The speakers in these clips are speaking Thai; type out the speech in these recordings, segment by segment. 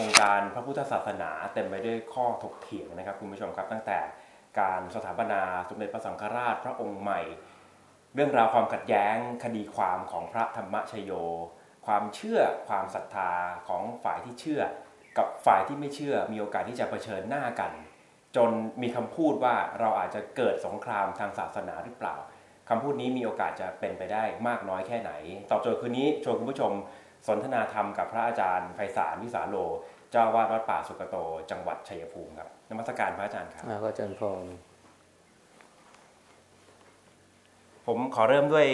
วงการพระพุทธศาสนาเต็มไปด้วยข้อถกเถียงนะครับคุณผู้ชมครับตั้งแต่การสถาปนาสมเด็จพระสังฆราชพระองค์ใหม่ เรื่องราวความขัดแย้งคดีความของพระธรรมชโย ความเชื่อความศรัทธาของฝ่ายที่เชื่อ กับฝ่ายที่ไม่เชื่อมีโอกาสที่จะเผชิญหน้ากัน จนมีคำพูดว่าเราอาจจะเกิดสงครามทางศาสนาหรือเปล่าคำพูดนี้มีโอกาสจะเป็นไปได้มากน้อยแค่ไหน ตอบโจทย์คืนนี้ชวนคุณผู้ชม สนทนาธรรมกับพระอาจารย์ไพศาลวิสาโล เจ้าวาดวัดป่าสุกโต จังหวัดชัยภูมิครับนมัสการพระอาจารย์ครับอ่าก็อาจารย์พรผมขอเริ่มด้วย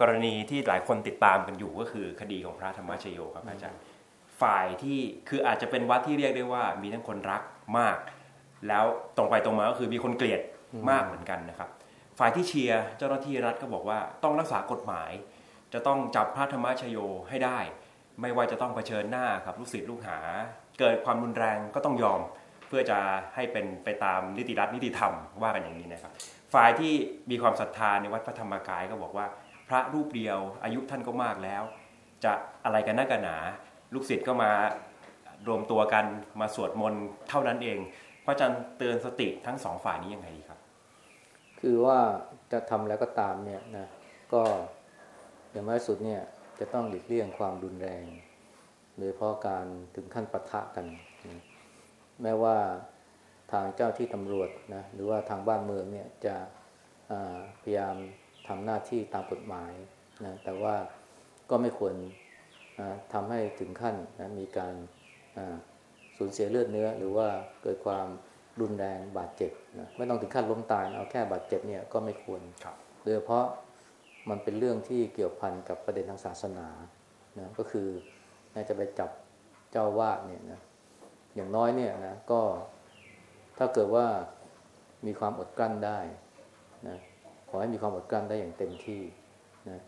กรณีที่หลายคนติดตามกันอยู่ก็คือคดีของพระธรรมชโยครับอาจารย์ฝ่ายที่คืออาจจะเป็นวัดที่เรียกได้ว่า มีทั้งคนรักมาก แล้วตรงไปตรงมาก็คือมีคนเกลียดมากเหมือนกันนะครับ ฝ่ายที่เชียร์เจ้าหน้าที่รัฐก็บอกว่าต้องรักษากฎหมาย จะต้องจับพระธรรมชโยให้ได้ ไม่ว่าจะต้องเผชิญหน้าครับลูกศิษย์ลูกหา เกิดความรุนแรงก็ต้องยอม เพื่อจะให้เป็นไปตามนิติรัฐนิติธรรมว่ากันอย่างนี้นะครับ ฝ่ายที่มีความศรัทธาในวัดพระธรรมกายก็บอกว่า พระรูปเดียวอายุท่านก็มากแล้ว จะอะไรกันนักกันหนา ลูกศิษย์ก็มารวมตัวกันมาสวดมนต์เท่านั้นเอง พระอาจารย์เตือนสติทั้งสองฝ่ายนี้ยังไงดีครับ คือว่าจะทำแล้วก็ตามเนี่ยนะก็อย่างน้อยสุดเนี่ย จะต้องหลีกเลี่ยงความรุนแรง โดยเฉพาะการถึงขั้นปะทะกันนะแม้ว่าทางเจ้าที่ตำรวจนะหรือว่าทางบ้านเมืองเนี่ยจะอ่าพยายามทำหน้าที่ตามกฎหมายนะแต่ว่าก็ไม่ควรอ่าทำให้ถึงขั้นนะมีการอ่าสูญเสียเลือดเนื้อ หรือว่าเกิดความรุนแรงบาดเจ็บนะไม่ต้องถึงขั้นล้มตายนะเอาแค่บาดเจ็บเนี่ยก็ไม่ควรครับโดยเฉพาะ มันเป็นเรื่องที่เกี่ยวพันกับประเด็นทางศาสนานะก็คือน่าจะไปจับเจ้าวาดเนี่ยนะอย่างน้อยเนี่ยนะก็ถ้าเกิดว่ามีความอดกลั้นได้นะขอให้มีความอดกลั้นได้อย่างเต็มที่นะ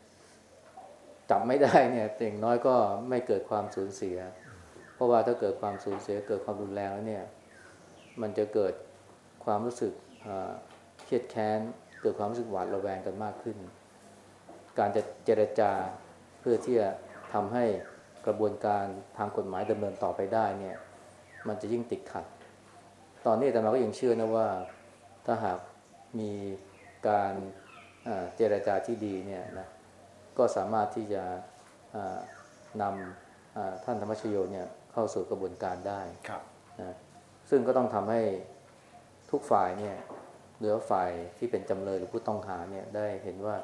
จับไม่ได้เนี่ยอย่างน้อยก็ไม่เกิดความสูญเสีย เพราะว่าถ้าเกิดความสูญเสียเกิดความรุนแรงแล้วเนี่ย มันจะเกิดความรู้สึกเครียดแค้น เกิดความรู้สึกหวาดระแวงกันมากขึ้น การจะเจรจาเพื่อที่จะทำให้กระบวนการทางกฎหมายดำเนินต่อไปได้เนี่ยมันจะยิ่งติดขัด ตอนนี้แต่มาก็ยังเชื่อนะว่าถ้าหากมีการอ่าเจรจาที่ดีเนี่ยนะก็สามารถที่จะอ่านำอ่าท่านธรรมชโยเนี่ยเข้าสู่กระบวนการได้ครับนะซึ่งก็ต้องทำให้ทุกฝ่ายเนี่ยหรือว่าฝ่ายที่เป็นจำเลยหรือผู้ต้องหาเนี่ยได้เห็นว่า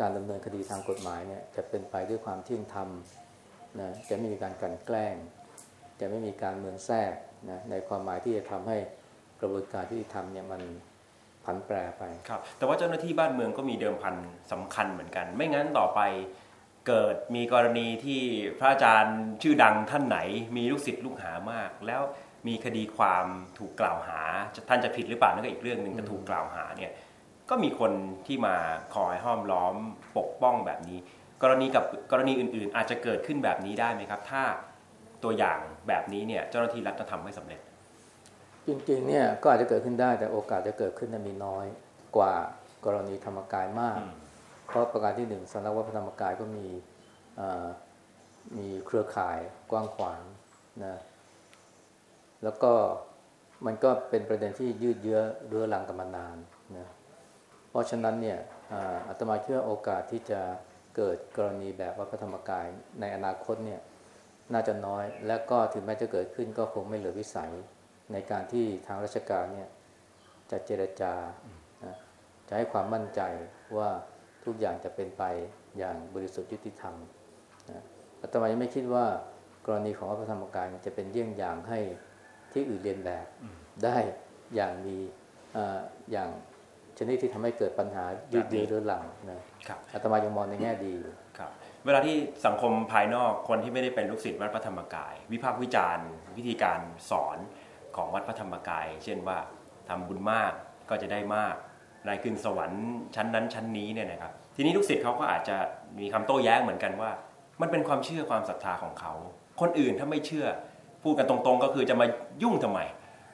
การดำเนินคดีทางกฎหมายเนี่ยจะเป็นไปด้วยความเที่ยงธรรมนะจะไม่มีการกลันแกล้ง จะไม่มีการเมืองแทรกนะในความหมายที่จะทำให้กระบวนการที่ทำเนี่ยมันผันแปรไปครับแต่ว่าเจ้าหน้าที่บ้านเมืองก็มีเดิมพันสำคัญเหมือนกัน ไม่งั้นต่อไปเกิดมีกรณีที่พระอาจารย์ชื่อดังท่านไหน มีลูกศิษย์ลูกหามาก แล้วมีคดีความถูกกล่าวหาท่านจะผิดหรือเปล่านั่นก็อีกเรื่องหนึ่งจะถูกกล่าวหาเนี่ย ก็มีคนที่มาคอยห้อมล้อมปกป้องแบบนี้ กรณีกับกรณีอื่นๆ อาจจะเกิดขึ้นแบบนี้ได้ไหมครับ ถ้าตัวอย่างแบบนี้เนี่ยเจ้าหน้าที่รัฐจะทำไม่สำเร็จ จริงๆเนี่ยก็อาจจะเกิดขึ้นได้แต่โอกาสจะเกิดขึ้นนั้นมีน้อยกว่ากรณีธรรมกายมากอืมเพราะประการที่หนึ่งสำนักวัดพระธรรมกายก็มีเอ่อมีเครือข่ายกว้างขวางนะแล้วก็มันก็เป็นประเด็นที่ยืดเยื้อเรื้อรังกันมานานนะ เพราะฉะนั้นเนี่ยอ่าตมาเชื่อโอกาสที่จะเกิดกรณีแบบวัดพระธรรมกายในอนาคตเนี่ยน่าจะน้อย และก็ถึงแม้จะเกิดขึ้นก็คงไม่เหลือวิสัยในการที่ทางราชการเนี่ยจะเจรจาจะให้ความมั่นใจว่าทุกอย่างจะเป็นไปอย่างบริสุทธิ์ยุติธรรมอาตมายังไม่คิดว่ากรณีของวัดพระธรรมกายจะเป็นเยี่ยงอย่างให้ที่อื่นเรียนแบบได้อย่างมีออย่าง ชนิดที่ทำให้เกิดปัญหายืดเยื้อเรื้อรังนะครับอาตมายังมองในแง่ดีอยู่ครับเวลาที่สังคมภายนอกคนที่ไม่ได้เป็นลูกศิษย์วัดพระธรรมกาย วิพากษ์วิจารณ์ วิธีการสอนของวัดพระธรรมกาย เช่นว่าทำบุญมากก็จะได้มากได้ขึ้นสวรรค์ชั้นนั้นชั้นนี้เนี่ยนะครับทีนี้ลูกศิษย์เขาก็อาจจะมีคำโต้แย้งเหมือนกันว่า มันเป็นความเชื่อความศรัทธาของเขา คนอื่นถ้าไม่เชื่อพูดกันตรงๆ ก็คือจะมายุ่งทำไม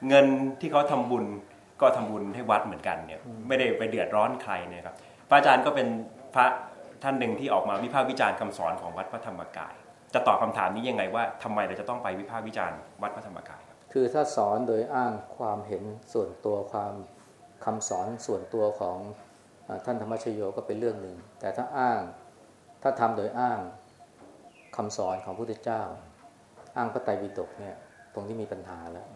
เงินที่เขาทำบุญ ก็ทำบุญให้วัดเหมือนกันเนี่ยไม่ได้ไปเดือดร้อนใครเนี่ยครับพระอาจารย์ก็เป็นพระท่านหนึ่งที่ออกมาวิพากษ์วิจารณ์คำสอนของวัดพระธรรมกาย จะตอบคำถามนี้ยังไงว่าทำไมเราจะต้องไปวิพากษ์วิจารณ์วัดพระธรรมกายครับคือถ้าสอนโดยอ้างความเห็นส่วนตัวความคำสอนส่วนตัวของท่านธรรมชโยก็เป็นเรื่องหนึ่ง แต่ถ้าอ้างถ้าทำโดยอ้างคำสอนของพระพุทธเจ้า อ้างพระไตรปิฎกเนี่ยตรงนี้มีปัญหาแล้ว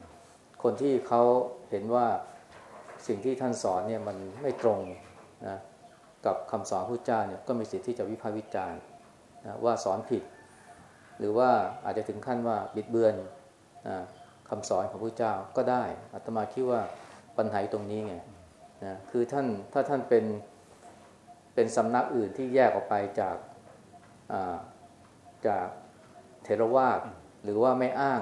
คนที่เขาเห็นว่า สิ่งที่ท่านสอนเนี่ยมันไม่ตรงนะกับคำสอนพระพุทธเจ้าเนี่ยก็มีสิทธิ์ที่จะวิพากษ์วิจารณ์นะว่าสอนผิด หรือว่าอาจจะถึงขั้นว่าบิดเบือนนะคำสอนของพระเจ้าก็ได้อาตมาคิดว่าปัญหาตรงนี้ไงนะคือท่านถ้าท่านเป็นเป็นสำนักอื่นที่แยกออกไปจากาจากเทรวาสหรือว่าไม่อ้าง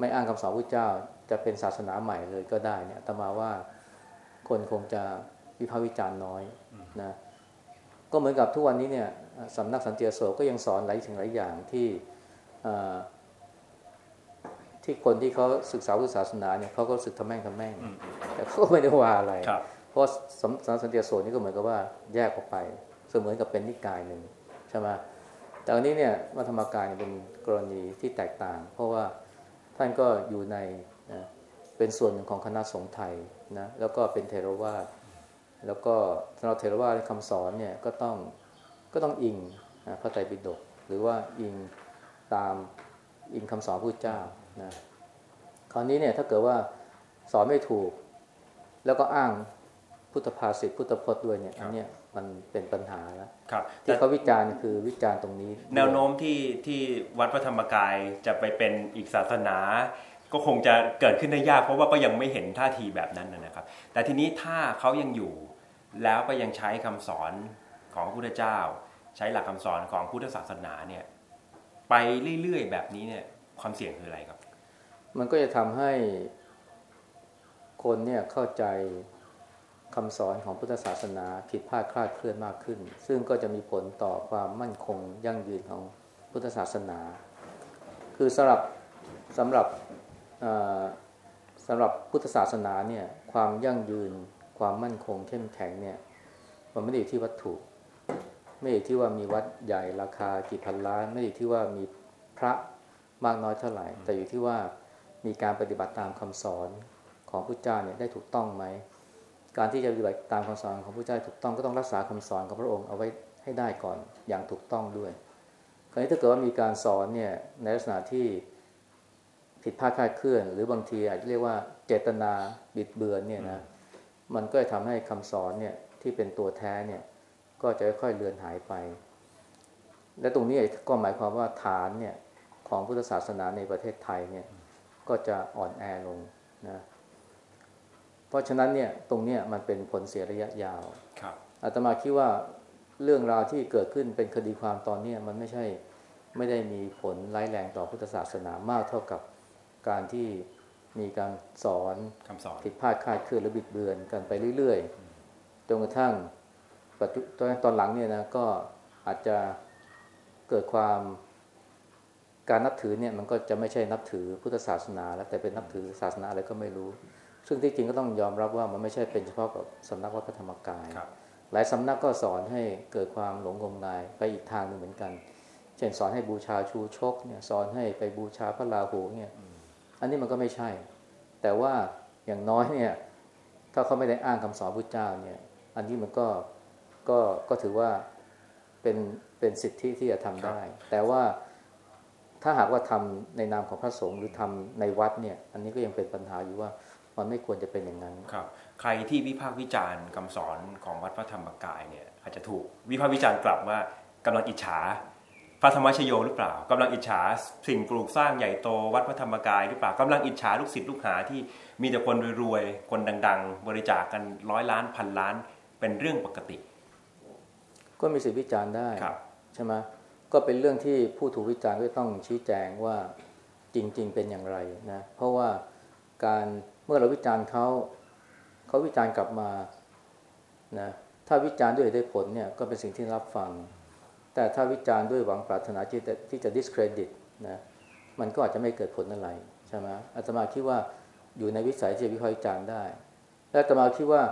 ไม่อ้างคำสอนพระเจ้า จะเป็นศาสนาใหม่เลยก็ได้เนี่ยอาตมาว่า คนคงจะวิพากษ์วิจารณ์น้อยนะก็เหมือนกับทุกวันนี้เนี่ยสำนักสันติอโศกก็ยังสอนหลายสิ่งหลายอย่างที่อ่าที่คนที่เขาศึกษาพุทธศาสนาเนี่ยเขาก็รู้สึกทำแม่งทำแม่ง แต่เขาก็ไม่ได้ว่าอะไรครับเพราะสำสำนักสันติอโศกนี่ก็เหมือนกับว่าแยกออกไป เสมือนกับเป็นนิกายหนึ่งใช่ไหมแต่อันนี้เนี่ยวัดธรรมกายเนี่ยเป็นกรณีที่แตกต่าง เพราะว่าท่านก็อยู่ในนะเป็นส่วนหนึ่งของคณะสงฆ์ไทย นะแล้วก็เป็นเทรวาสแล้วก็สำหรับเทรวาสคำสอนเนี่ยก็ต้องก็ต้องอิงนะพระไตรปิฎกหรือว่าอิงตามอิงคำสอนพระพุทธเจ้านะคราวนี้เนี่ยถ้าเกิดว่าสอนไม่ถูก แล้วก็อ้างพุทธภาษิตพุทธพจน์ด้วยเนี่ยครับอันเนี้ยมันเป็นปัญหาแล้วครับที่เขาวิจารณ์คือวิจารณ์ตรงนี้ แนวโน้มที่ที่วัดพระธรรมกายจะไปเป็นอีกศาสนา ก็คงจะเกิดขึ้นได้ยาก เพราะว่าก็ยังไม่เห็นท่าทีแบบนั้นนะครับ แต่ทีนี้ถ้าเขายังอยู่แล้วก็ยังใช้คำสอนของพระพุทธเจ้า ใช้หลักคำสอนของพุทธศาสนาเนี่ยไปเรื่อยๆแบบนี้เนี่ยความเสี่ยงคืออะไรครับ มันก็จะทำให้คนเนี่ยเข้าใจคำสอนของพุทธศาสนาผิดพลาดคลาดเคลื่อนมากขึ้น ซึ่งก็จะมีผลต่อความมั่นคงยั่งยืนของพุทธศาสนา คือสำหรับสำหรับ สำหรับพุทธศาสนาเนี่ยความยั่งยืนความมั่นคงเข้มแข็งเนี่ยมันไม่ได้อยู่ที่วัตถุ ไม่ได้อยู่ที่ว่ามีวัดใหญ่ราคากี่พันล้าน ไม่ได้อยู่ที่ว่ามีพระมากน้อยเท่าไหร่ แต่อยู่ที่ว่ามีการปฏิบัติตามคำสอนของพุทธเจ้าเนี่ยได้ถูกต้องไหม การที่จะปฏิบัติตามคำสอนของพระเจ้าถูกต้องก็ต้องรักษาคำสอนของพระองค์เอาไว้ให้ได้ก่อนอย่างถูกต้องด้วยคราวนี้ถ้าเกิดว่ามีการสอนเนี่ยในลักษณะที่ ผิดพลาดคลาดเคลื่อน หรือบางทีอาจจะเรียกว่าเจตนาบิดเบือนเนี่ยนะมันก็จะทำให้คำสอนเนี่ยที่เป็นตัวแท้เนี่ยก็จะค่อยๆเลือนหายไป และตรงนี้ก็หมายความว่าฐานเนี่ยของพุทธศาสนาในประเทศไทยเนี่ยก็จะอ่อนแอลงนะเพราะฉะนั้นเนี่ยตรงเนี้ยมันเป็นผลเสียระยะยาวครับอาตมาคิดว่าเรื่องราวที่เกิดขึ้นเป็นคดีความตอนเนี้ยมันไม่ใช่ไม่ได้มีผลร้ายแรงต่อพุทธศาสนามากเท่ากับ การที่มีการสอนคำสอนผิดพลาดคลาดเคลื่อนหรือบิดเบือนกันไปเรื่อยๆจนกระทั่งปัจจุตอนตอนหลังเนี่ยนะก็อาจจะเกิดความการนับถือเนี่ยมันก็จะไม่ใช่นับถือพุทธศาสนา แล้วแต่เป็นนับถือศาสนาอะไรก็ไม่รู้ ซึ่งที่จริงก็ต้องยอมรับว่ามันไม่ใช่เป็นเฉพาะกับสำนักวัดพระธรรมกายครับหลายสำนักก็สอนให้เกิดความหลงงมงายไปอีกทางหนึ่งเหมือนกัน เช่นสอนให้บูชาชูชกเนี่ยสอนให้ไปบูชาพระราหูเนี่ย อันนี้มันก็ไม่ใช่ แต่ว่าอย่างน้อยเนี่ย ถ้าเขาไม่ได้อ้างคำสอนพุทธเจ้าเนี่ย อันนี้มันก็ก็ก็ถือว่าเป็นเป็นสิทธิที่จะทำได้ แต่ว่าถ้าหากว่าทำในนามของพระสงฆ์หรือทำในวัดเนี่ย อันนี้ก็ยังเป็นปัญหาอยู่ว่ามันไม่ควรจะเป็นอย่างนั้นครับ ใครที่วิพากษ์วิจารณ์คำสอนของวัดพระธรรมกายเนี่ย อาจจะถูกวิพากษ์วิจารณ์กลับว่ากำลังอิจฉา พระธรรมชโยหรือเปล่ากำลังอิจฉาสิ่งปลูกสร้างใหญ่โตวัดพระธรรมกายหรือเปล่ากำลังอิจฉาลูกศิษย์ลูกหาที่มีแต่คนรวยๆคนดัง ๆ บริจาคกันร้อยล้านพันล้านเป็นเรื่องปกติ ก็มีสิทธิวิจารณ์ได้ครับใช่ไหมก็เป็นเรื่องที่ผู้ถูกวิจารณ์ก็ต้องชี้แจงว่าจริง ๆ เป็นอย่างไรนะเพราะว่าการเมื่อเราวิจารณ์เขาเขาวิจารณ์กลับมานะถ้าวิจารณ์ด้วยเหตุด้วยผลเนี่ยก็เป็นสิ่งที่รับฟัง แต่ถ้าวิจารณ์ด้วยหวังปรารถนาที่จะที่จะ discredit นะมันก็อาจจะไม่เกิดผลอะไรใช่ไหมอาตมาคิดว่าอยู่ในวิสัยที่จะวิพากษ์วิจารณ์ได้ และอาตมาคิดว่า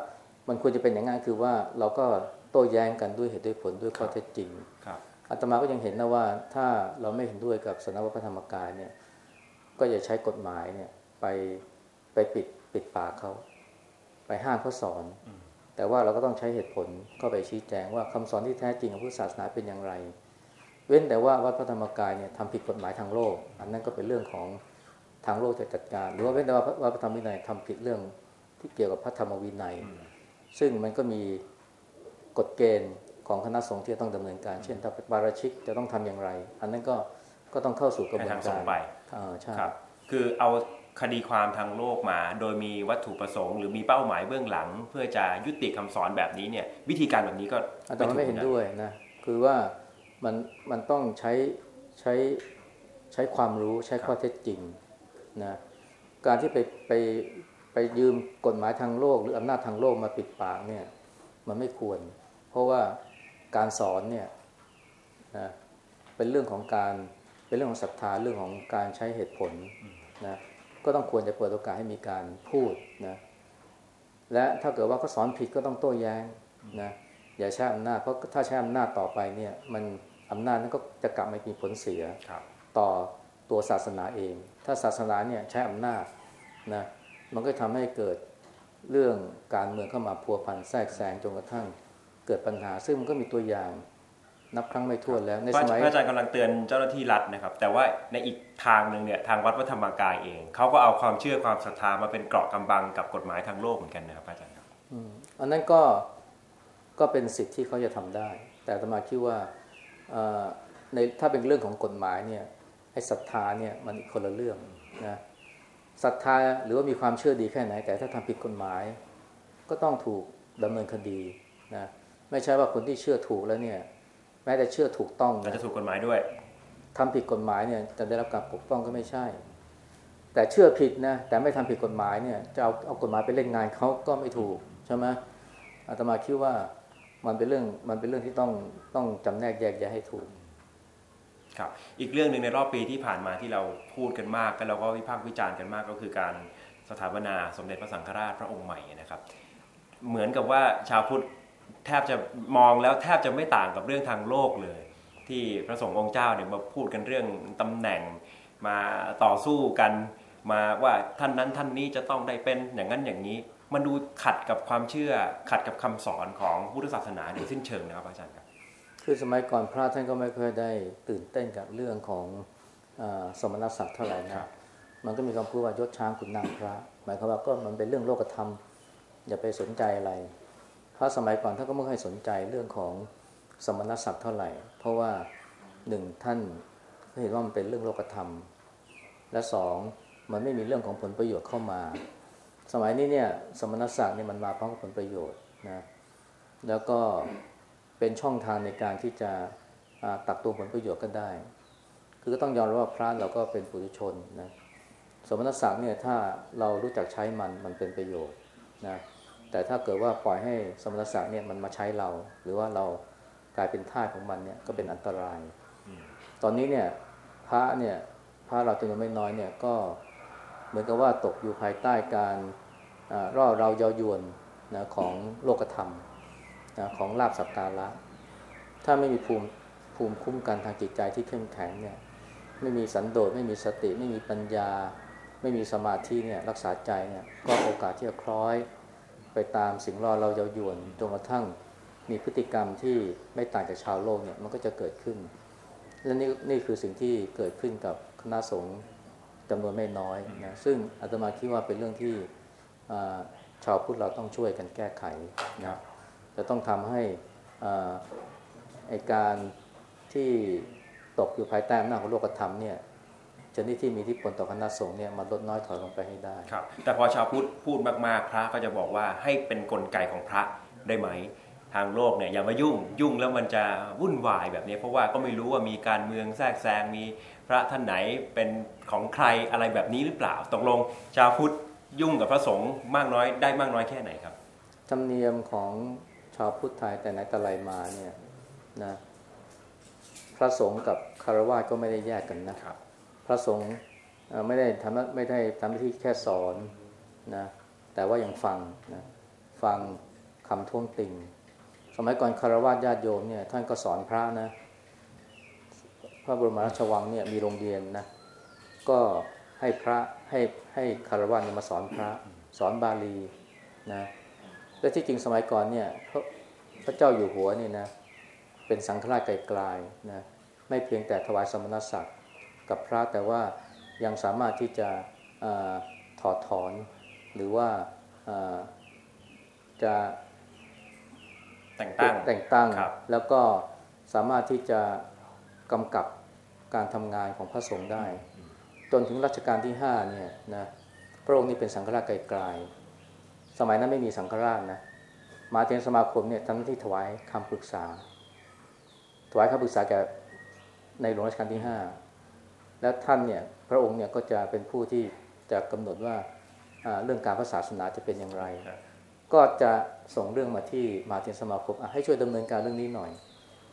มันควรจะเป็นอย่างนั้นคือว่าเราก็โต้แย้งกันด้วยเหตุด้วยผลด้วยข้อเท็จจริงครับอาตมาก็ยังเห็นนะว่าถ้าเราไม่เห็นด้วยกับสนวัตพระธรรมกายเนี่ย ก็อย่าใช้กฎหมายเนี่ยไปไปปิดปิดปากเขา ไปห้ามเขาสอน แต่ว่าเราก็ต้องใช้เหตุผลก็ไปชี้แจงว่าคำสอนที่แท้จริงของพุทธศาสนาเป็นอย่างไร เว้นแต่ว่าวัดพระธรรมกายเนี่ยทำผิดกฎหมายทางโลก อันนั้นก็เป็นเรื่องของทางโลกจะจัดการ หรือว่าเว้นแต่ว่าวัดพระธรรมวินัยทำผิดเรื่องที่เกี่ยวกับพระธรรมวินัย ซึ่งมันก็มีกฎเกณฑ์ของคณะสงฆ์ที่จะต้องดำเนินการ เช่นถ้าปาราชิกจะต้องทำอย่างไร อันนั้นก็ก็ต้องเข้าสู่กระบวนให้ทางสกางรฆ์ไปอ่าใช่ครับคือเอา คดีความทางโลกมา โดยมีวัตถุประสงค์หรือมีเป้าหมายเบื้องหลัง เพื่อจะยุติคำสอนแบบนี้เนี่ย วิธีการแบบนี้ก็อาตมาไม่เห็นถูกด้วยนะคือว่ามันมันต้องใช้ใช้ใช้ความรู้ใช้ข้อเท็จจริงนะการที่ไปไปไปยืมกฎหมายทางโลก หรืออำนาจทางโลกมาปิดปากเนี่ยมันไม่ควร เพราะว่าการสอนเนี่ยนะเป็นเรื่องของการเป็นเรื่องของศรัทธาเรื่องของการใช้เหตุผลนะ ก็ต้องควรจะเปิดโอกาสให้มีการพูดนะ และถ้าเกิดว่าเขาสอนผิดก็ต้องโต้แย้งนะอย่าใช้อำนาจเพราะถ้าใช้อำนาจต่อไปเนี่ย มันอำนาจนั้นก็จะกลับมามีผลเสียครับต่อตัวศาสนาเอง ถ้าศาสนาเนี่ยใช้อำนาจนะมันก็ทำให้เกิดเรื่องการเมืองเข้ามาพัวพันแทรกแซงจนกระทั่งเกิดปัญหา ซึ่งมันก็มีตัวอย่าง นับครั้งไม่ถ้วนแล้วในพระสมัยพระอาจารย์กำลังเตือนเจ้าหน้าที่รัฐนะครับ แต่ว่าในอีกทางหนึ่งเนี่ยทางวัดพระธรรมกายเองเขาก็เอาความเชื่อความศรัทธามาเป็นเกราะกำบังกับกฎหมายทางโลกเหมือนกันนะครับพระอาจารย์ครับอันนั้นก็ก็เป็นสิทธิ์ที่เขาจะทำได้ แต่อาตมาคิดว่าเอ่อในถ้าเป็นเรื่องของกฎหมายเนี่ยไอ้ศรัทธาเนี่ยมันอีกคนละเรื่องนะศรัทธาหรือว่ามีความเชื่อดีแค่ไหน แต่ถ้าทำผิดกฎหมาย ก็ต้องถูกดำเนินคดีนะไม่ใช่ว่าคนที่เชื่อถูกแล้วเนี่ยแม้แต่เชื่อถูกต้องก็นะจะถูกกฎหมายด้วยทำผิดกฎหมายเนี่ยจะได้รับการปกป้องก็ไม่ใช่ แต่เชื่อผิดนะแต่ไม่ทำผิดกฎหมายเนี่ยจะเอาเอากฎหมายไปเล่นงานเขาก็ไม่ถูกใช่ไหมอาตมาคิดว่ามันเป็นเรื่องมันเป็นเรื่องที่ต้องต้องจำแนกแยกแยะให้ถูกครับอีกเรื่องหนึ่งในรอบปีที่ผ่านมาที่เราพูดกันมากแล้วเราก็วิพากษ์วิจารณ์กันมากก็คือการสถาปนาสมเด็จพระสังฆราชพระองค์ใหม่นะครับ เหมือนกับว่าชาวพุทธ แทบจะมองแล้วแทบจะไม่ต่างกับเรื่องทางโลกเลย ที่พระสงฆ์องค์เจ้าเนี่ยมาพูดกันเรื่องตำแหน่งมาต่อสู้กันมาว่าท่านนั้นท่านนี้จะต้องได้เป็นอย่างนั้นอย่างนี้ มันดูขัดกับความเชื่อขัดกับคำสอนของพุทธศาสนาโดยสิ้นเชิงนะครับอาจารย์ครับคือสมัยก่อนพระท่านก็ไม่ค่อยได้ตื่นเต้นกับเรื่องของอาสมณศักดิ์เท่าไหร่ครันะบมันก็มีคำพูดว่ายศช้างขุนนางพระ หมายความว่าก็มันเป็นเรื่องโลกธรรม อย่าไปสนใจอะไร พระสมัยก่อนท่านก็ไม่ค่อยสนใจเรื่องของสมณศักดิ์เท่าไหร่ เพราะว่าหนึ่งท่านเห็นว่ามันเป็นเรื่องโลกธรรม และสองมันไม่มีเรื่องของผลประโยชน์เข้ามา สมัยนี้เนี่ยสมณศักดิ์เนี่ยมันมาพร้อมกับผลประโยชน์นะแล้วก็เป็นช่องทางในการที่จะตักตวงผลประโยชน์ก็ได้ คือก็ต้องยอมรับว่าพระเราก็เป็นปุถุชนนะสมณศักดิ์เนี่ยถ้าเรารู้จักใช้มันมันเป็นประโยชน์นะ แต่ถ้าเกิดว่าปล่อยให้สมณศักดิ์เนี่ยมันมาใช้เรา หรือว่าเรากลายเป็นทาสของมันเนี่ยก็เป็นอันตราย ตอนนี้เนี่ยพระเนี่ยพระเราจำนวนไม่น้อยเนี่ยก็เหมือนกับว่าตกอยู่ภายใต้การอ่าร่อเราเยาวยวนนะของโลกธรรมนะของลาบสักการะ ถ้าไม่มีภูมิภูมิคุ้มกันทางจิตใจที่เข้มแข็งเนี่ยไม่มีสันโดษไม่มีสติ ไม่มีปัญญา ไม่มีสมาธิเนี่ยรักษาใจเนี่ยก็โอกาสที่จะคล้อย ไปตามสิ่งล่อเราเยาวยวนจนกระทั่งมีพฤติกรรมที่ไม่ต่างจากชาวโลกเนี่ยมันก็จะเกิดขึ้น และนี่นี่คือสิ่งที่เกิดขึ้นกับคณะสงฆ์จำนวนไม่น้อยนะซึ่งอาตมาคิดว่าเป็นเรื่องที่ชาวพุทธเราต้องช่วยกันแก้ไขนะจะต้องทำให้อาไอการที่ตกอยู่ภายใต้อำนาจของโลกธรรมเนี่ย ชนิดที่มีที่ผลต่อคณะสงฆ์เนี่ยมันลดน้อยถอยลงไปให้ได้ครับ แต่พอชาวพุทธพูดมากๆ พระก็จะบอกว่าให้เป็นกลไกของพระได้ไหม ทางโลกเนี่ยอย่ามายุ่งยุ่งแล้วมันจะวุ่นวายแบบนี้ เพราะว่าก็ไม่รู้ว่ามีการเมืองแทรกแซงมีพระท่านไหนเป็นของใครอะไรแบบนี้หรือเปล่าตกลงชาวพุทธยุ่งกับพระสงฆ์มากน้อยได้มากน้อยแค่ไหนครับธรรมเนียมของชาวพุทธไทยแต่ไหนแต่ไรมาเนี่ยนะพระสงฆ์กับคารวะก็ไม่ได้แยกกันนะครับ พระสงฆ์ไม่ได้ทำไม่ได้ทำหน้าที่แค่สอนนะแต่ว่ายังฟังนะฟังคำท้วงติงสมัยก่อนคารวะญาติโยมเนี่ยท่านก็สอนพระนะพระบรมราชวังเนี่ยมีโรงเรียนนะก็ให้พระให้ให้คารวะเนี่ยมาสอนพระสอนบาลีนะและที่จริงสมัยก่อนเนี่ยพระพระเจ้าอยู่หัวเนี่ยนะเป็นสังฆราชไกลๆนะไม่เพียงแต่ถวายสมณศักดิ์ กับพระแต่ว่ายังสามารถที่จะอถอดถอน หรือว่าจะแต่งตั้งแต่งตั้ง แล้วก็สามารถที่จะกำกับการทำงานของพระสงฆ์ได้ จนถึงรัชกาลที่ห้าเนี่ยนะพระองค์นี้เป็นสังฆราชไกลๆสมัยนั้นไม่มีสังฆราชนะมาเทนสมาคมเนี่ยทำหน้าที่ถวายคำปรึกษา ถวายคำปรึกษาแก่ในหลวงรัชกาลที่ห้า แล้วท่านเนี่ยพระองค์เนี่ยก็จะเป็นผู้ที่จะกำหนดว่าเรื่องการพระศาสนาจะเป็นอย่างไร ก็จะส่งเรื่องมาที่มาเทนสมาคมให้ช่วยดำเนินการเรื่องนี้หน่อย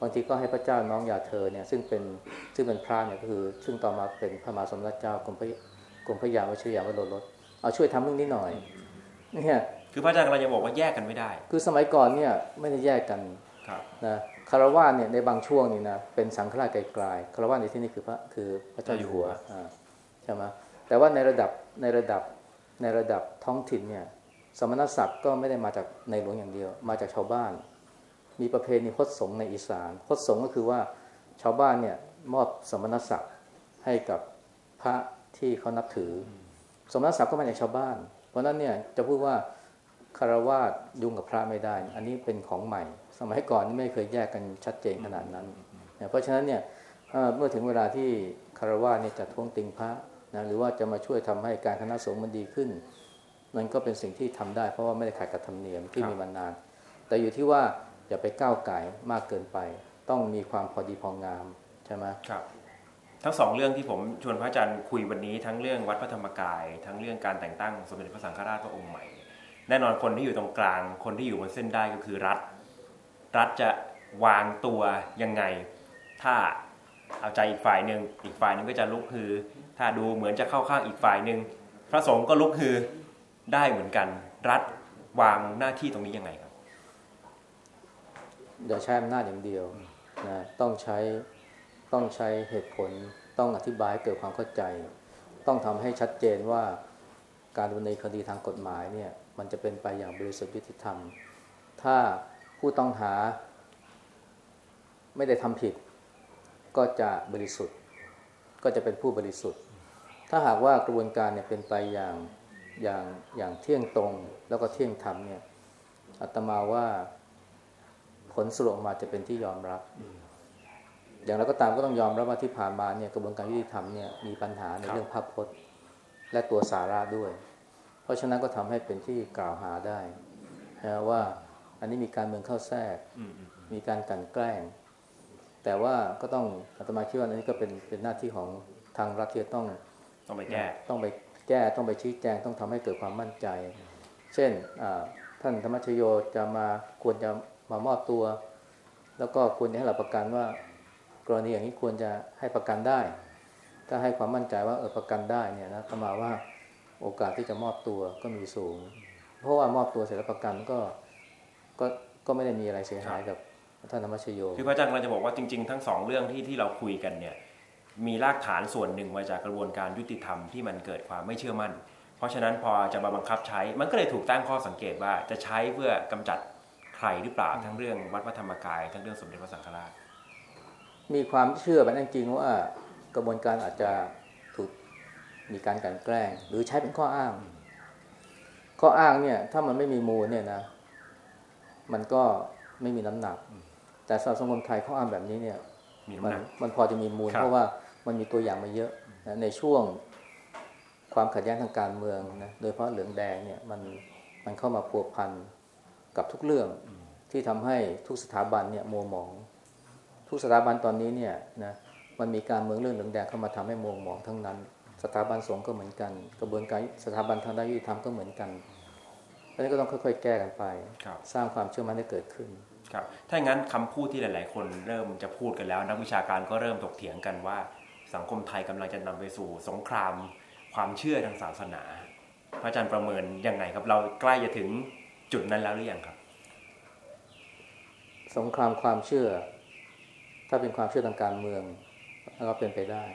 บางทีก็ให้พระเจ้าน้องยาเธอเนี่ยซึ่งเป็นซึ่งเป็นพระเนี่ยก็คือ ซึ่งต่อมาเป็นพระมหาสมณเจ้ากรมพระกรมพระยาวชิรยาวโรรสเอาช่วยทำเรื่องนี้หน่อยเนี่ยคือพระอาจารย์กำลังจะบอกว่าแยกกันไม่ได้ คือสมัยก่อนเนี่ยไม่ได้แยกกันนะ คารวะเนี่ยในบางช่วงนี่นะเป็นสังฆราชไกลๆคารวะในที่นี้คือพระคือพระเจ้าอยู่หัวใช่ไหมแต่ว่าในระดับในระดับในระดับท้องถิ่นเนี่ยสมณศักดิ์ก็ไม่ได้มาจากในหลวงอย่างเดียว มาจากชาวบ้าน มีประเพณีพจสงในอีสานพจสงก็คือว่าชาวบ้านเนี่ยมอบสมณศักดิ์ให้กับพระที่เขานับถือ สมณศักดิ์ก็มาจากชาวบ้าน เพราะนั้นเนี่ยจะพูดว่า คารวาสยุ่งกับพระไม่ได้ อันนี้เป็นของใหม่ สมัยก่อนไม่เคยแยกกันชัดเจนขนาดนั้น เพราะฉะนั้นเนี่ยเมื่อถึงเวลาที่คารวาสเนี่ยจะท้วงติงพระนะหรือว่าจะมาช่วยทำให้การคณะสงฆ์มันดีขึ้นนั่นก็เป็นสิ่งที่ทำได้ เพราะว่าไม่ได้ขัดกับธรรมเนียมที่มีมานาน แต่อยู่ที่ว่าอย่าไปก้าวไก่มากเกินไป ต้องมีความพอดีพองามใช่ไหมครับทั้งสองเรื่องที่ผมชวนพระอาจารย์คุยวันนี้ทั้งเรื่องวัดพระธรรมกาย ทั้งเรื่องการแต่งตั้งสมเด็จพระสังฆราชพระองค์ใหม่ แน่นอนคนที่อยู่ตรงกลาง คนที่อยู่บนเส้นได้ก็คือรัฐ รัฐจะวางตัวยังไง ถ้าเอาใจอีกฝ่ายหนึ่งอีกฝ่ายหนึ่งก็จะลุกฮือ ถ้าดูเหมือนจะเข้าข้างอีกฝ่ายหนึ่งพระสงฆ์ก็ลุกฮือได้เหมือนกัน รัฐวางหน้าที่ตรงนี้ยังไงครับอย่าใช้อำนาจอย่างเดียวนะต้องใช้ต้องใช้เหตุผลต้องอธิบายเกิดความเข้าใจ ต้องทำให้ชัดเจนว่าการดำเนินคดีทางกฎหมายเนี่ย มันจะเป็นไปอย่างบริสุทธิ์ยุติธรรม ถ้าผู้ต้องหาไม่ได้ทำผิด ก็จะบริสุทธิ์ ก็จะเป็นผู้บริสุทธิ์ ถ้าหากว่ากระบวนการเนี่ยเป็นไปอย่างอย่างอย่างเที่ยงตรงแล้วก็เที่ยงธรรมเนี่ยอาตมาว่าผลสรุปมาจะเป็นที่ยอมรับ อย่างไรก็ตามก็ต้องยอมรับว่าที่ผ่านมาเนี่ยกระบวนการยุติธรรมเนี่ยมีปัญหาในเรื่องภาพพจน์ และตัวสาระด้วย เพราะฉะนั้นก็ทำให้เป็นที่กล่าวหาได้นะว่าอันนี้มีการเมืองเข้าแทรก มีการกันแกล้ง แต่ว่าก็ต้องอาตมาคิดว่าอันนี้ก็เป็นเป็นหน้าที่ของทางรัฐที่ต้องต้องไปแก้ต้องไปแก้ต้องไปชี้แจงต้องทำให้เกิดความมั่นใจ เช่นท่านธรรมชโยจะมาควรจะมามอบตัว แล้วก็ควรจะให้หลักประกันว่า กรณีอย่างนี้ควรจะให้ประกันได้ ถ้าให้ความมั่นใจว่าเออประกันได้เนี่ยนะก็มาว่า โอกาสที่จะมอบตัวก็มีสูง เพราะว่ามอบตัวเสร็จแล้วประกันก็ก็ก็ไม่ได้มีอะไรเสียหายกับท่านธรรมชโยคือพระอาจารย์เราจะบอกว่าจริงๆทั้งสองเรื่องที่ที่เราคุยกันเนี่ยมีรากฐานส่วนหนึ่งมาจากกระบวนการยุติธรรมที่มันเกิดความไม่เชื่อมั่น เพราะฉะนั้นพอจะมาบังคับใช้ มันก็เลยถูกตั้งข้อสังเกตว่าจะใช้เพื่อกำจัดใครหรือเปล่าทั้งเรื่องวัดพระธรรมกาย ทั้งเรื่องสมเด็จพระสังฆราช มีความเชื่อแบบนั้นจริงว่ากระบวนการอาจจะถูก มีการกันแกล้ง หรือใช้เป็นข้ออ้าง ข้ออ้างเนี่ย ถ้ามันไม่มีมูลเนี่ยนะ มันก็ไม่มีน้ำหนัก แต่สำหรับสังคมไทยข้ออ้างแบบนี้เนี่ยมันมันพอจะมีมูล เพราะว่ามันมีตัวอย่างมาเยอะนะในช่วงความขัดแย้งทางการเมืองนะโดยเพราะเหลืองแดงเนี่ยมันมันเข้ามาพัวพันกับทุกเรื่องที่ทำให้ทุกสถาบันเนี่ยมัวหมอง ทุกสถาบันตอนนี้เนี่ยนะมันมีการเมืองเรื่องเหลืองแดงเข้ามาทำให้มัวหมองทั้งนั้น สถาบันสงฆ์ก็เหมือนกัน กระบวนการสถาบันทางด้านยุติธรรมก็เหมือนกันอันนี้ก็ต้องค่อยๆ แก้กันไป สร้างความเชื่อมั่นให้เกิดขึ้นครับถ้าอย่างนั้นคำพูดที่หลาย ๆ คนเริ่มจะพูดกันแล้ว นักวิชาการก็เริ่มตกเถียงกันว่า สังคมไทยกำลังจะนำไปสู่สงคราม ความเชื่อทางศาสนา พระอาจารย์ประเมินยังไงครับ เราใกล้จะถึงจุดนั้นแล้วหรือยังครับ สงครามความเชื่อ ถ้าเป็นความเชื่อทางการเมืองก็เป็นไปได้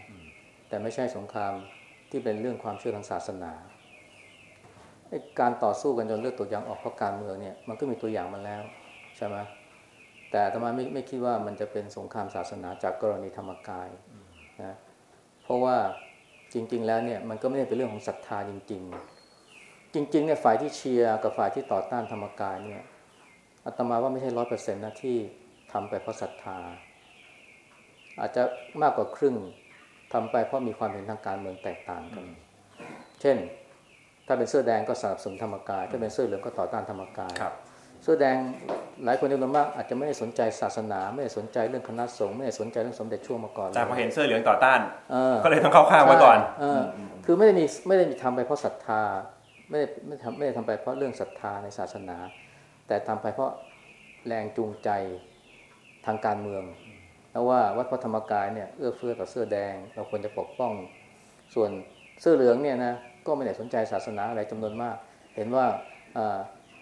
แต่ไม่ใช่สงคราม ที่เป็นเรื่องความเชื่อทางศาสนาการต่อสู้กันจนเลือดตัวอย่างออกเพราะการเมืองเนี่ยมันก็มีตัวอย่างมาแล้วใช่ไหมแต่ทำไมไม่ไม่คิดว่ามันจะเป็นสงครามศาสนาจากกรณีธรรมกายนะเพราะว่าจริง ๆ แล้วเนี่ยมันก็ไม่ได้เป็นเรื่องของศรัทธาจริง ๆ จริงๆเนี่ยฝ่ายที่เชียร์กับฝ่ายที่ต่อต้านธรรมกายเนี่ยอาตมาว่าไม่ใช่ร้อยเปอร์เซ็นต์นะที่ทำไปเพราะศรัทธา อาจจะมากกว่าครึ่ง ทำไปเพราะมีความเห็นทางการเมืองแตกต่างกัน เช่น ถ้าเป็นเสื้อแดงก็สนับสนุนธรรมกาย ถ้าเป็นเสื้อเหลืองก็ต่อต้านธรรมกายเสื้อแดงหลายคนจำนวนมากอาจจะไม่ได้สนใจศาสนา ไม่ได้สนใจเรื่องคณะสงฆ์ไม่ได้สนใจเรื่องสมเด็จช่วงมาก่อนแต่พอเห็นเสื้อเหลืองต่อต้านก็เลยต้องเข้าข้างไว้ก่อนคือไม่ได้มีไม่ได้มีทำไปเพราะศรัทธาไม่ได้ไม่ทำไม่ได้ทำไปเพราะเรื่องศรัทธาในศาสนา แต่ทำไปเพราะแรงจูงใจทางการเมือง แล้วว่าวัดพระธรรมกายเนี่ยเอื้อเฟื้อต่อเสื้อแดง เราควรจะปกป้อง ส่วนเสื้อเหลืองเนี่ยนะก็ไม่ได้สนใจศาสนาอะไรจำนวนมาก เห็นว่า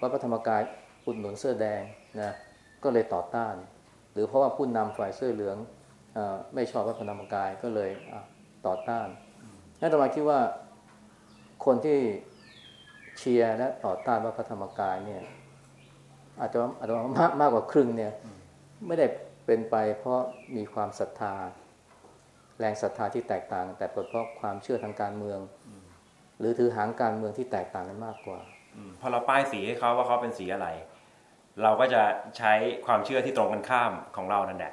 วัดพระธรรมกายอุดหนุนเสื้อแดงนะก็เลยต่อต้าน หรือเพราะว่าผู้นำฝ่ายเสื้อเหลืองอไม่ชอบวัดพระธรรมกายก็เลยต่อต้านนั่นตมาคิดว่าคนที่เชียร์และต่อต้านวัดพระธรรมกายเนี่ยอาจจะอาจจะมากมากกว่าครึ่งเนี่ยไม่ได้ เป็นไปเพราะมีความศรัทธา แรงศรัทธาที่แตกต่าง แต่เพราะความเชื่อทางการเมือง หรือถือหางการเมืองที่แตกต่างกันมากกว่าพอเราป้ายสีให้เขาว่าเขาเป็นสีอะไร เราก็จะใช้ความเชื่อที่ตรงกันข้ามของเรานั่นแหละ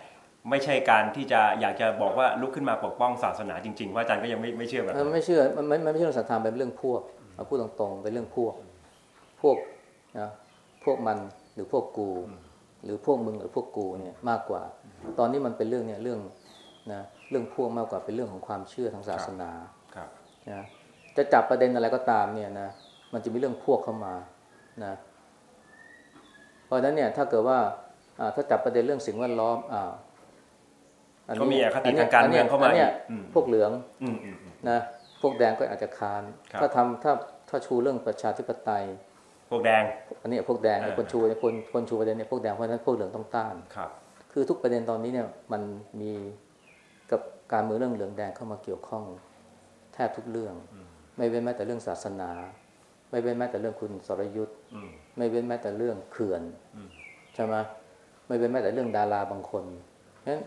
ไม่ใช่การที่จะอยากจะบอกว่าลุกขึ้นมาปกป้องศาสนาจริงๆว่าอาจารย์ก็ยังไม่ไม่เชื่อแบบนั้นไม่เชื่อมันไม่ไม่ใช่เรื่องศรัทธาเป็นเรื่องพวกเอาพูดตรงๆเป็นเรื่องพวก พวกนะพวกมันหรือพวกกู หรือพวกมึงหรือพวกกูเนี่ยมากกว่า ตอนนี้มันเป็นเรื่องเนี่ยเรื่องนะเรื่องพวกมากกว่าเป็นเรื่องของความเชื่อทางศาสนานะจะจับประเด็นอะไรก็ตามเนี่ยนะมันจะมีเรื่องพวกเข้ามานะเพราะฉะนั้นเนี่ยถ้าเกิดว่าถ้าจับประเด็นเรื่องสิ่งแวดล้อมอ่าก็มีอคติทางการเมืองเข้ามาเนี่ยพวกเหลืองนะพวกแดงก็อาจจะคาน ถ้าทำถ้าถ้าชูเรื่องประชาธิปไตย พวกแดง อันนี้พวกแดงคนชูคนคนชูประเด็นเนี่ยพวกแดงเพราะฉะนั้นพวกเหลืองต้องต้านครับ คือทุกประเด็นตอนนี้เนี่ยมันมีกับการเมืองเรื่องเหลืองแดงเข้ามาเกี่ยวข้องแทบทุกเรื่อง ไม่เว้นแม้แต่เรื่องศาสนา ไม่เว้นแม้แต่เรื่องคุณสรยุทธ์ไม่เว้นแม้แต่เรื่องเขื่อนใช่ไหมไม่เว้นแม้แต่เรื่องดาราบางคนเพราะฉะนั้น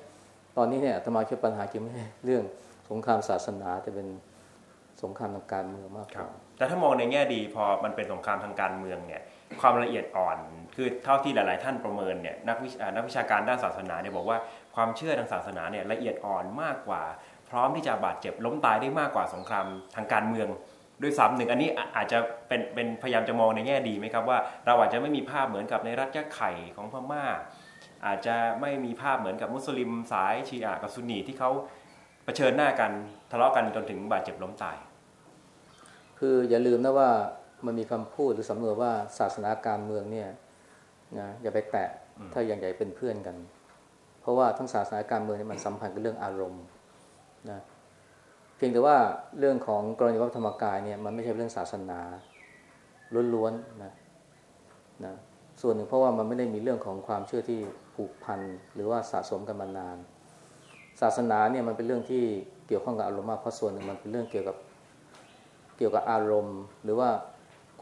ตอนนี้เนี่ยธรรมาคิดปัญหาจริงไม่ใช่เรื่องสงครามศาสนาจะเป็น สงครามทางการเมืองมากกว่าแต่ถ้ามองในแง่ดีพอมันเป็นสงครามทางการเมืองเนี่ยความละเอียดอ่อน คือเท่าที่หลาย ๆ ท่านประเมินเนี่ยนักวินักวิชาการด้านศาสนาเนี่ยบอกว่าความเชื่อทางศาสนาเนี่ยละเอียดอ่อนมากกว่า พร้อมที่จะบาดเจ็บล้มตายได้มากกว่าสงครามทางการเมืองด้วยซ้ำหนึ่งอันนี้อาจจะเป็นเป็นพยายามจะมองในแง่ดีไหมครับว่า เราอาจจะไม่มีภาพเหมือนกับในรัฐยะไข่ของพม่า อาจจะไม่มีภาพเหมือนกับมุสลิมสายชีอะกับซุนนีที่เขาเผชิญหน้ากันทะเลาะกันจนถึงบาดเจ็บล้มตาย คืออย่าลืมนะว่ามันมีคำพูดหรือสำนวนว่าศาสนาการเมืองเนี่ยนะอย่าไปแตะถ้าอย่างใหญ่เป็นเพื่อนกัน เพราะว่าทั้งศาสนาการเมืองนี่มันสัมพันธ์กับเรื่องอารมณ์นะเพียงแต่ว่าเรื่องของกรณีวัดธรรมกายเนี่ยมันไม่ใช่เรื่องศาสนาล้วนๆนะนะส่วนหนึ่งเพราะว่ามันไม่ได้มีเรื่องของความเชื่อที่ผูกพันหรือว่าสะสมกันมานาน ศาสนาเนี่ยมันเป็นเรื่องที่เกี่ยวข้องกับอารมณ์มากเพราะส่วนหนึ่งมันเป็นเรื่องเกี่ยวกับ เกี่ยวกับอารมณ์ หรือว่า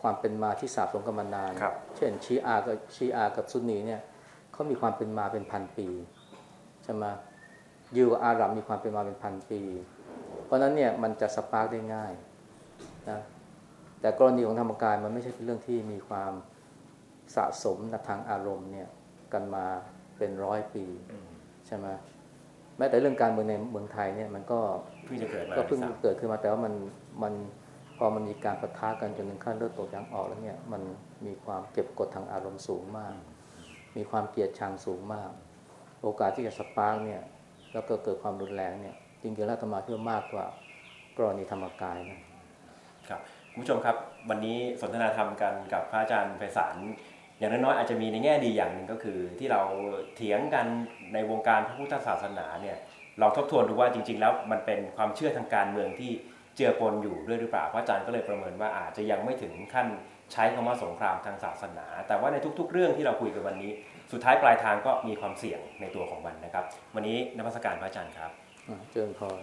ความเป็นมาที่สาบสมกันมานาน เช่นชีอากับชีอากับซุนนีเนี่ยเขามีความเป็นมาเป็นพันปีใช่ไหมยูกับอาหรับมีความเป็นมาเป็นพันปี เพราะนั้นเนี่ยมันจะสปาร์กได้ง่ายนะแต่กรณีของธรรมกายมันไม่ใช่เป็นเรื่องที่มีความสะสมทางอารมณ์เนี่ยกันมาเป็นร้อยปีใช่ไหมแม้แต่เรื่องการเมืองในเมืองไทยเนี่ยมันก็เพิ่งจะเกิดก็เพิ่งเกิดขึ้นมาแต่ว่ามันมัน พอมันมีการประทะกันจนถึงขั้นเลือดตกยางออกแล้วเนี่ยมันมีความเก็บกดทางอารมณ์สูงมาก มีความเกลียดชังสูงมาก โอกาสที่จะ spark เนี่ยแล้วก็เกิดความรุนแรงเนี่ยจริงๆแล้วอาตมาเชื่อมากกว่ากรณีธรรมกายนะครับคุณผู้ชมครับ วันนี้สนทนาธรรมกันกับพระอาจารย์ไพศาลอย่างน้อยๆอาจจะมีในแง่ดีอย่างหนึ่งก็คือ ที่เราเถียงกันในวงการพระพุทธศาสนาเนี่ยเราทบทวนดูว่าจริง ๆ แล้วมันเป็นความเชื่อทางการเมืองที่ เจือปนอยู่ด้วยหรือเปล่าพระอาจารย์ก็เลยประเมินว่าอาจจะยังไม่ถึงขั้นใช้คำว่าสงครามทางศาสนา แต่ว่าในทุก ๆ เรื่องที่เราคุยกันวันนี้ สุดท้ายปลายทางก็มีความเสี่ยงในตัวของมันนะครับ วันนี้นักพัฒการพระอาจารย์ครับเจริญพร